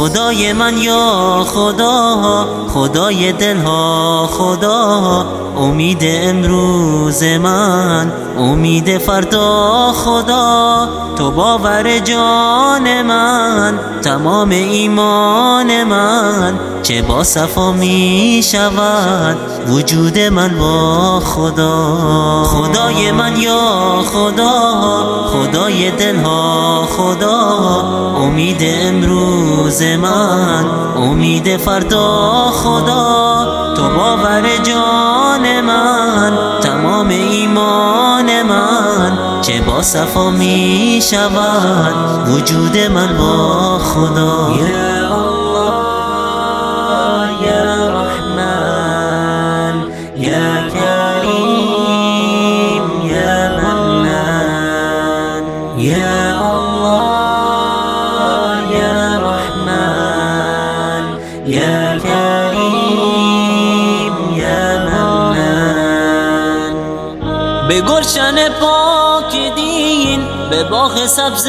خدای من یا خدا خدای دلها خدا امید امروز من امید فردا خدا تو باور جان من تمام ایمان من چه با صفا می شود وجود من با خدا. خدای من یا خدا خدای دلها خدا امید امروز من. امید فردا خدا تو باور جان من. تمام ایمان من چه با صفا می شود. وجود من با خدا. به گرشن پاک دین به باغ سبز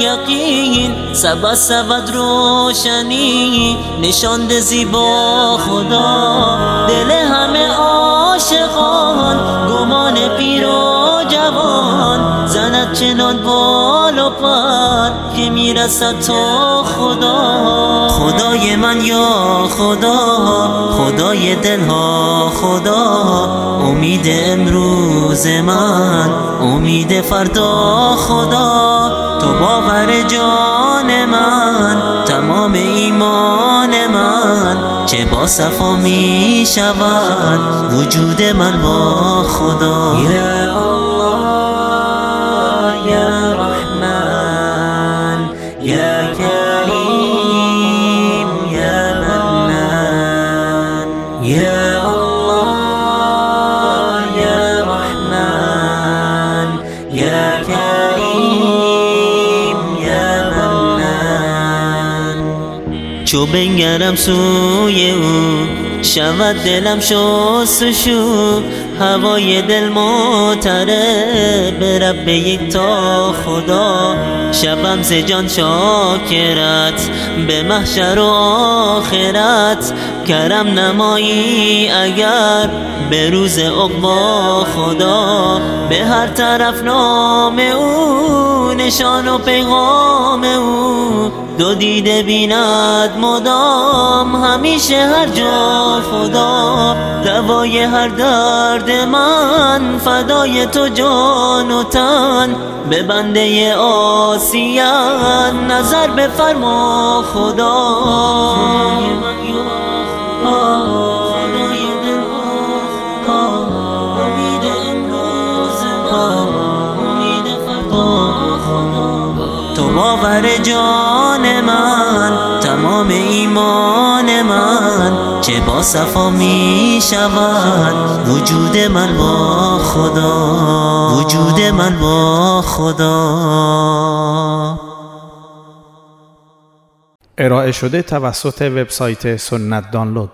یقین سبد سبد روشنی نشاند زیبا خدا. دل همه عاشقان گمان پیر و جوان زند چنان بال پر که می‌رسد تا خدا. خدای من یا خدا خدای دلها خدا. امید امروز من امید فردا خدا. تو باور جان من تمام ایمان من. چه با صفا می شود وجود من با خدا. یا کریم یا منان یا الله یا رحمن یا کریم یا منان چو بنگرم سوی او شود دلم شستشو هوای دل معتره به رب یک تا خدا شبم ز جان شاکرت. به محشر و آخرت کرم نمایی اگر. به روز عقبا خدا به هر طرف نام او نشان و پیغام او. دو دیده بیند مدام همیشه هر جا خدا. دوای هر درد من فدای تو جان و تن. به بنده آسیان نظر بفرما خدا. باور جان من تمام ایمان من چه با صفا می شود؟ وجود من با خدا وجود من با خدا. ارائه شده توسط وبسایت سنت دانلود.